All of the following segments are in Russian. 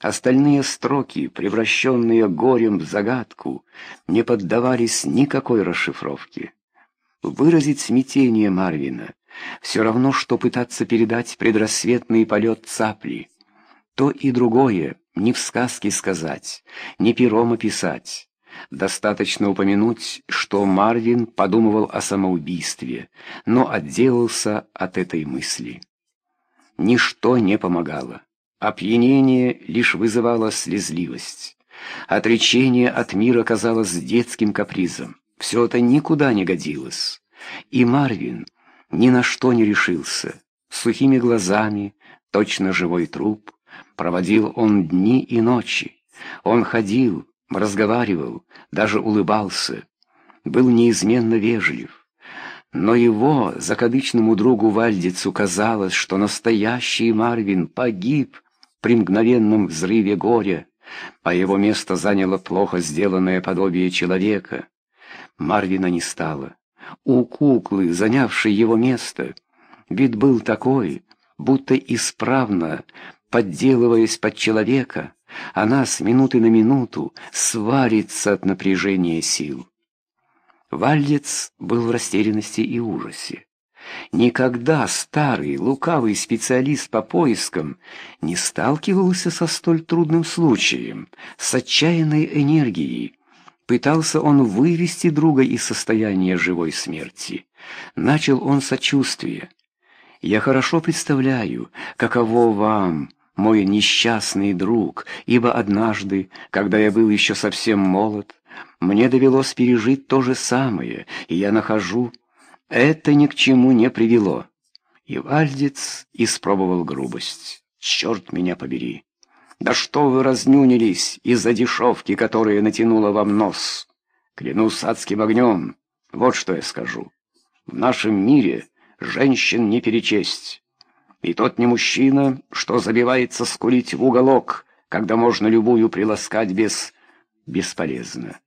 Остальные строки, превращенные горем в загадку, не поддавались никакой расшифровке. Выразить смятение Марвина все равно, что пытаться передать предрассветный полет цапли. То и другое ни в сказке сказать, ни пером описать. Достаточно упомянуть, что Марвин подумывал о самоубийстве, но отделался от этой мысли. Ничто не помогало. Опьянение лишь вызывало слезливость. Отречение от мира казалось детским капризом. Все это никуда не годилось. И Марвин ни на что не решился. Сухими глазами, точно живой труп, проводил он дни и ночи. Он ходил, разговаривал, даже улыбался, был неизменно вежлив. Но его закадычному другу Вальдицу казалось, что настоящий Марвин погиб при мгновенном взрыве горя, а его место заняло плохо сделанное подобие человека. Марвина не стало. У куклы, занявшей его место, вид был такой, будто исправно, подделываясь под человека, она с минуты на минуту сварится от напряжения сил. Вальдец был в растерянности и ужасе. Никогда старый, лукавый специалист по поискам не сталкивался со столь трудным случаем, с отчаянной энергией. Пытался он вывести друга из состояния живой смерти. Начал он сочувствие. «Я хорошо представляю, каково вам, мой несчастный друг, ибо однажды, когда я был еще совсем молод, мне довелось пережить то же самое, и я нахожу, это ни к чему не привело. И Вальдец испробовал грубость. Черт меня побери! Да что вы разнюнились из-за дешевки, которая натянула вам нос? Клянусь адским огнем, вот что я скажу. В нашем мире женщин не перечесть. И тот не мужчина, что забивается скулить в уголок, когда можно любую приласкать без... бесполезно.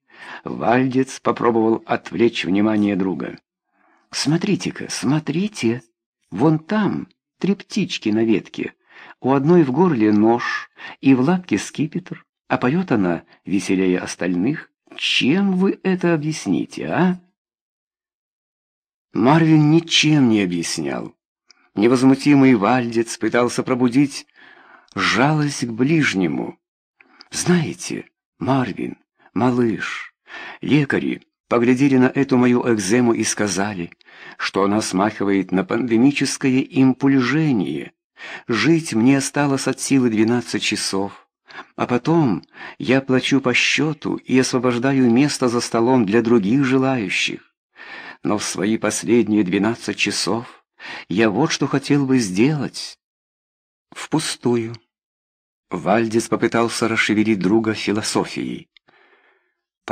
Вальдец попробовал отвлечь внимание друга. «Смотрите-ка, смотрите! Вон там три птички на ветке. У одной в горле нож и в лапке скипетр, а поет она веселее остальных. Чем вы это объясните, а?» Марвин ничем не объяснял. Невозмутимый Вальдец пытался пробудить жалость к ближнему. «Знаете, Марвин, малыш, лекари поглядели на эту мою экзему и сказали, что она смахивает на пандемическое импульжение. Жить мне осталось от силы двенадцать часов, а потом я плачу по счету и освобождаю место за столом для других желающих. Но в свои последние двенадцать часов я вот что хотел бы сделать. Впустую. Вальдис попытался расшевелить друга философией.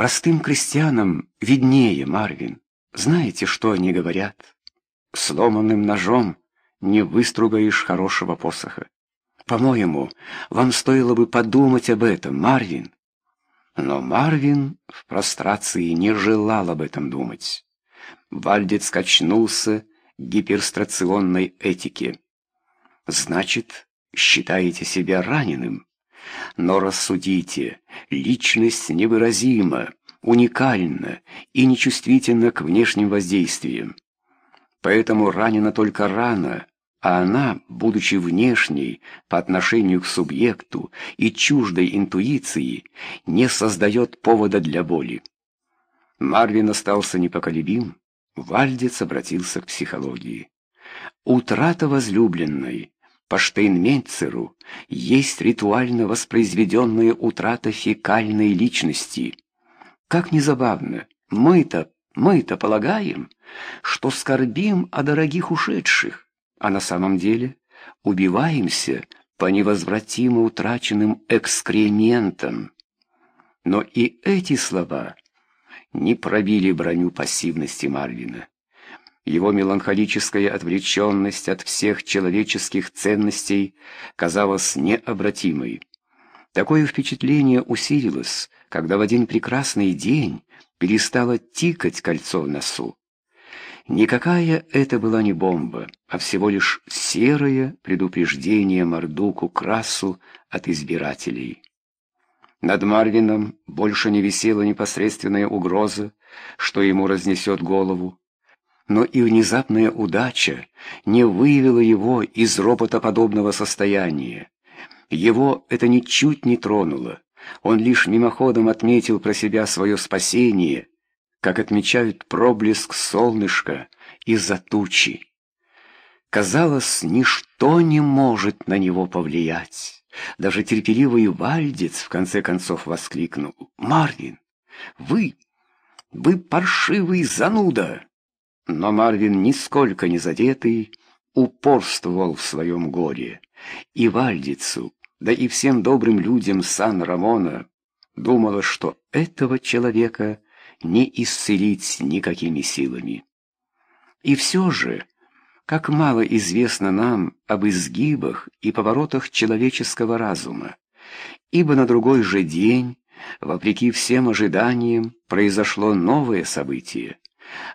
Простым крестьянам виднее, Марвин. Знаете, что они говорят? Сломанным ножом не выстругаешь хорошего посоха. По-моему, вам стоило бы подумать об этом, Марвин. Но Марвин в прострации не желал об этом думать. Вальдец качнулся гиперстрационной этики. Значит, считаете себя раненым? Но рассудите, личность невыразима, уникальна и нечувствительна к внешним воздействиям. Поэтому ранена только рана, а она, будучи внешней по отношению к субъекту и чуждой интуиции, не создает повода для боли. Марвин остался непоколебим, Вальдец обратился к психологии. Утрата возлюбленной по Штейнмейцеру есть ритуально воспроизведенная утрата фекальной личности. Как незабавно, мы-то, мы-то полагаем, что скорбим о дорогих ушедших, а на самом деле убиваемся по невозвратимо утраченным экскрементам. Но и эти слова — не пробили броню пассивности Марвина. Его меланхолическая отвлеченность от всех человеческих ценностей казалась необратимой. Такое впечатление усилилось, когда в один прекрасный день перестало тикать кольцо в носу. Никакая это была не бомба, а всего лишь серое предупреждение Мордуку Красу от избирателей. Над Марвином больше не висела непосредственная угроза, что ему разнесет голову. Но и внезапная удача не выявила его из роботоподобного состояния. Его это ничуть не тронуло. Он лишь мимоходом отметил про себя свое спасение, как отмечают проблеск солнышка из-за тучи. Казалось, ничто не может на него повлиять. Даже терпеливый вальдец в конце концов воскликнул. «Марвин, вы, вы паршивый зануда!» Но Марвин, нисколько не задетый, упорствовал в своем горе. И вальдицу, да и всем добрым людям Сан-Рамона думала, что этого человека не исцелить никакими силами. И все же, как мало известно нам об изгибах и поворотах человеческого разума, ибо на другой же день, вопреки всем ожиданиям, произошло новое событие.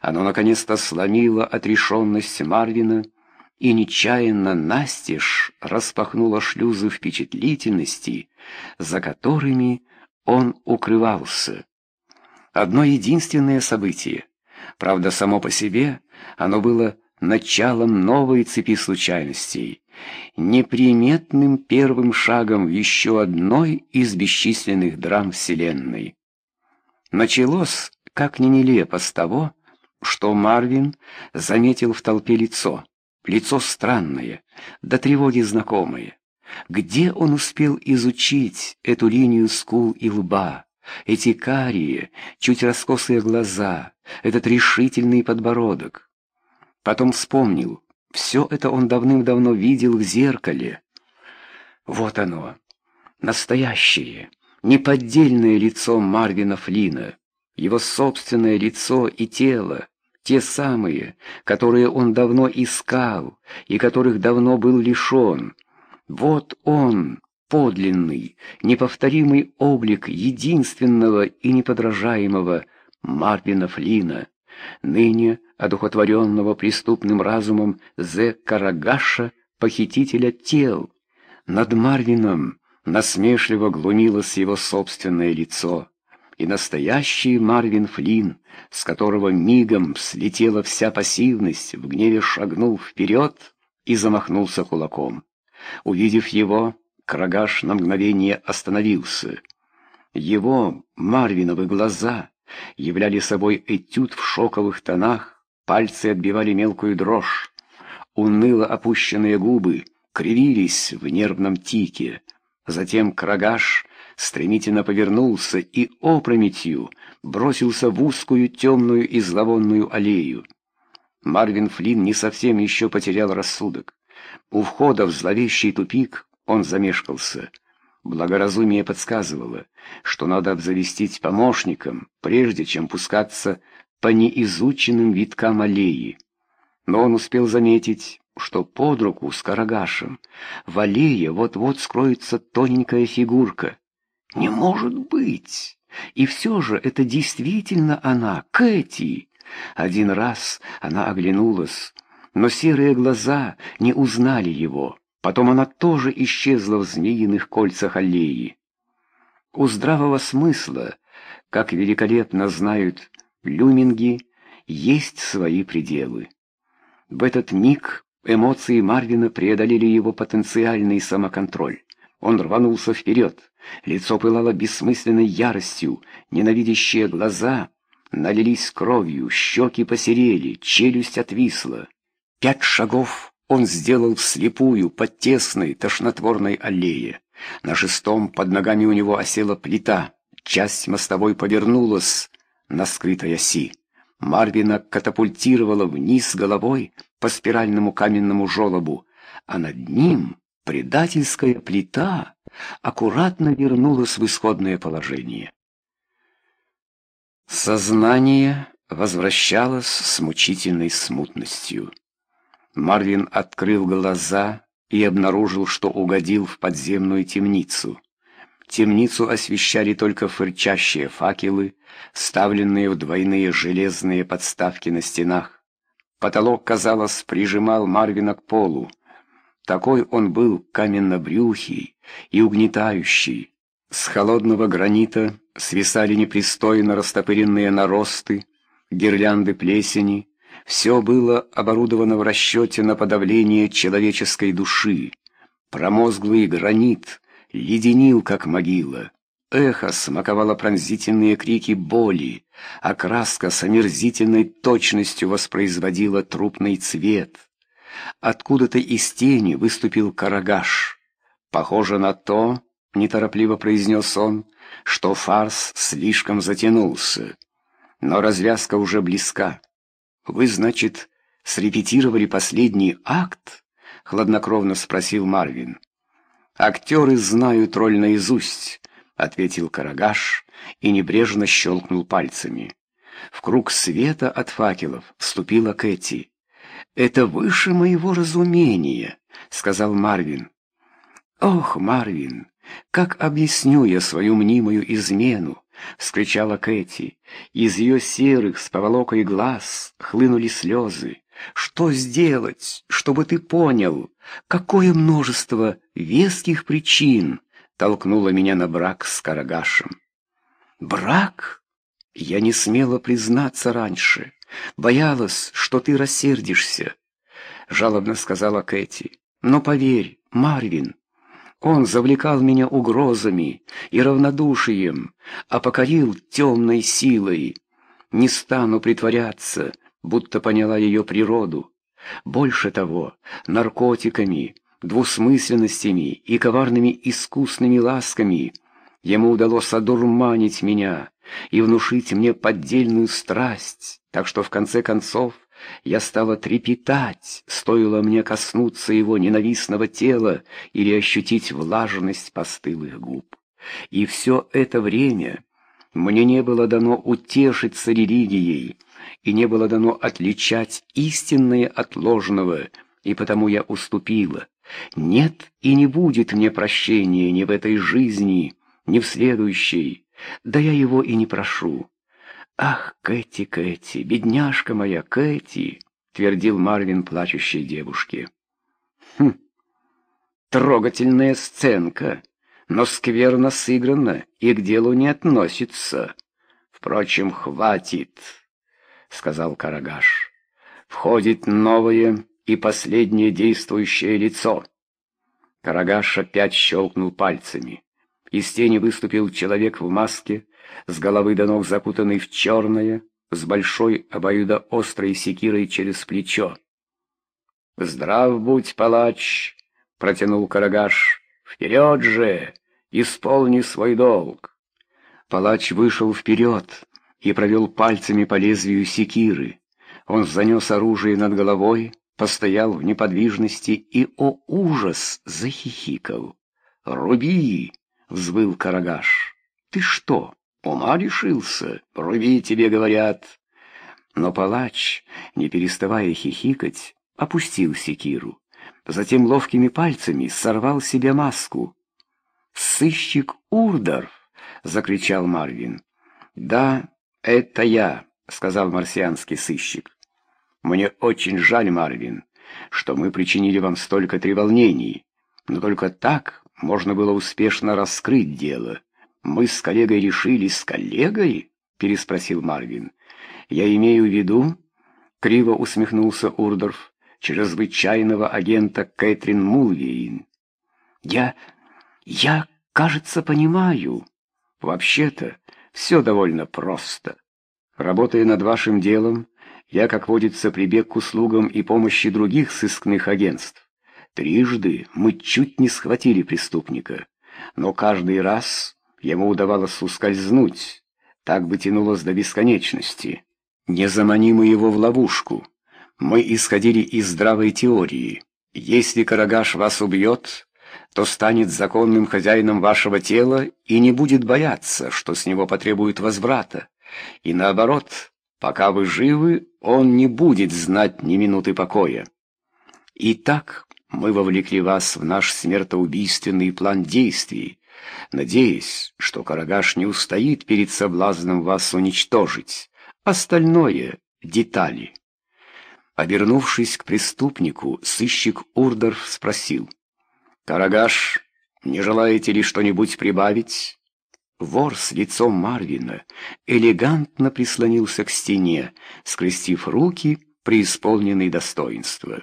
Оно наконец-то сломило отрешенность Марвина и нечаянно настежь распахнуло шлюзы впечатлительности, за которыми он укрывался. Одно единственное событие. Правда, само по себе оно было началом новой цепи случайностей, неприметным первым шагом в еще одной из бесчисленных драм Вселенной. Началось, как ни нелепо, с того, что Марвин заметил в толпе лицо, лицо странное, до тревоги знакомое. Где он успел изучить эту линию скул и лба, эти карие, чуть раскосые глаза, этот решительный подбородок? Потом вспомнил, все это он давным-давно видел в зеркале. Вот оно, настоящее, неподдельное лицо Марвина Флина, его собственное лицо и тело, те самые, которые он давно искал и которых давно был лишен. Вот он, подлинный, неповторимый облик единственного и неподражаемого Марвина Флина ныне одухотворенного преступным разумом Зе Карагаша, похитителя тел. Над Марвином насмешливо глумилось его собственное лицо, и настоящий Марвин Флинн, с которого мигом слетела вся пассивность, в гневе шагнул вперед и замахнулся кулаком. Увидев его, Карагаш на мгновение остановился. Его, Марвиновы глаза — являли собой этюд в шоковых тонах, пальцы отбивали мелкую дрожь, уныло опущенные губы кривились в нервном тике. Затем Крагаш стремительно повернулся и опрометью бросился в узкую темную и зловонную аллею. Марвин Флинн не совсем еще потерял рассудок. У входа в зловещий тупик он замешкался — Благоразумие подсказывало, что надо обзавестись помощником, прежде чем пускаться по неизученным виткам аллеи. Но он успел заметить, что под руку с Карагашем в аллее вот-вот скроется тоненькая фигурка. «Не может быть! И все же это действительно она, Кэти!» Один раз она оглянулась, но серые глаза не узнали его. Потом она тоже исчезла в змеиных кольцах аллеи. У здравого смысла, как великолепно знают люминги, есть свои пределы. В этот миг эмоции Марвина преодолели его потенциальный самоконтроль. Он рванулся вперед, лицо пылало бессмысленной яростью, ненавидящие глаза налились кровью, щеки посерели, челюсть отвисла. Пять шагов он сделал вслепую по тесной тошнотворной аллее. На шестом под ногами у него осела плита. Часть мостовой повернулась на скрытой оси. Марвина катапультировала вниз головой по спиральному каменному желобу, а над ним предательская плита аккуратно вернулась в исходное положение. Сознание возвращалось с мучительной смутностью. Марвин открыл глаза и обнаружил, что угодил в подземную темницу. Темницу освещали только фырчащие факелы, ставленные в двойные железные подставки на стенах. Потолок, казалось, прижимал Марвина к полу. Такой он был каменнобрюхий и угнетающий. С холодного гранита свисали непристойно растопыренные наросты, гирлянды плесени. Все было оборудовано в расчете на подавление человеческой души. Промозглый гранит леденил, как могила. Эхо смаковало пронзительные крики боли, а краска с омерзительной точностью воспроизводила трупный цвет. Откуда-то из тени выступил карагаш. Похоже на то, неторопливо произнес он, что фарс слишком затянулся. Но развязка уже близка. Вы, значит, срепетировали последний акт? Хладнокровно спросил Марвин. Актеры знают роль наизусть, ответил Карагаш и небрежно щелкнул пальцами. В круг света от факелов вступила Кэти. «Это выше моего разумения», — сказал Марвин. «Ох, Марвин, как объясню я свою мнимую измену?» — вскричала Кэти. Из ее серых с поволокой глаз хлынули слезы. «Что сделать, чтобы ты понял, какое множество веских причин толкнуло меня на брак с Карагашем?» «Брак?» Я не смела признаться раньше. Боялась, что ты рассердишься, — жалобно сказала Кэти. Но поверь, Марвин, он завлекал меня угрозами и равнодушием, а покорил темной силой. Не стану притворяться, будто поняла ее природу. Больше того, наркотиками, двусмысленностями и коварными искусными ласками ему удалось одурманить меня и внушить мне поддельную страсть, так что в конце концов я стала трепетать, стоило мне коснуться его ненавистного тела или ощутить влажность постылых губ. И все это время мне не было дано утешиться религией, и не было дано отличать истинное от ложного, и потому я уступила. Нет и не будет мне прощения ни в этой жизни, ни в следующей, да я его и не прошу. «Ах, Кэти, Кэти, бедняжка моя, Кэти!» — твердил Марвин плачущей девушке. «Хм, трогательная сценка, но скверно сыграна и к делу не относится. Впрочем, хватит», — сказал Карагаш. «Входит новое и последнее действующее лицо». Карагаш опять щелкнул пальцами. Из тени выступил человек в маске, с головы до ног закутанный в черное, с большой обоюдоострой секирой через плечо. «Здрав будь, палач!» — протянул Карагаш. «Вперед же! Исполни свой долг!» Палач вышел вперед и провел пальцами по лезвию секиры. Он занес оружие над головой, постоял в неподвижности и, о ужас, захихикал. «Руби!» — взвыл Карагаш. «Ты что, Ума решился, руби тебе говорят. Но палач, не переставая хихикать, опустил секиру. Затем ловкими пальцами сорвал себе маску. «Сыщик Урдорф!» — закричал Марвин. «Да, это я», — сказал марсианский сыщик. «Мне очень жаль, Марвин, что мы причинили вам столько треволнений, но только так можно было успешно раскрыть дело». «Мы с коллегой решили, с коллегой?» — переспросил Марвин. «Я имею в виду...» — криво усмехнулся Урдорф, чрезвычайного агента Кэтрин Мулвейн. «Я... я, кажется, понимаю. Вообще-то, все довольно просто. Работая над вашим делом, я, как водится, прибег к услугам и помощи других сыскных агентств. Трижды мы чуть не схватили преступника, но каждый раз Ему удавалось ускользнуть, так бы тянулось до бесконечности. Не замани мы его в ловушку. Мы исходили из здравой теории. Если Карагаш вас убьет, то станет законным хозяином вашего тела и не будет бояться, что с него потребуют возврата. И наоборот, пока вы живы, он не будет знать ни минуты покоя. Итак, мы вовлекли вас в наш смертоубийственный план действий, надеясь, что Карагаш не устоит перед соблазном вас уничтожить. Остальное — детали. Обернувшись к преступнику, сыщик Урдорф спросил. «Карагаш, не желаете ли что-нибудь прибавить?» Вор с лицом Марвина элегантно прислонился к стене, скрестив руки, преисполненный достоинства.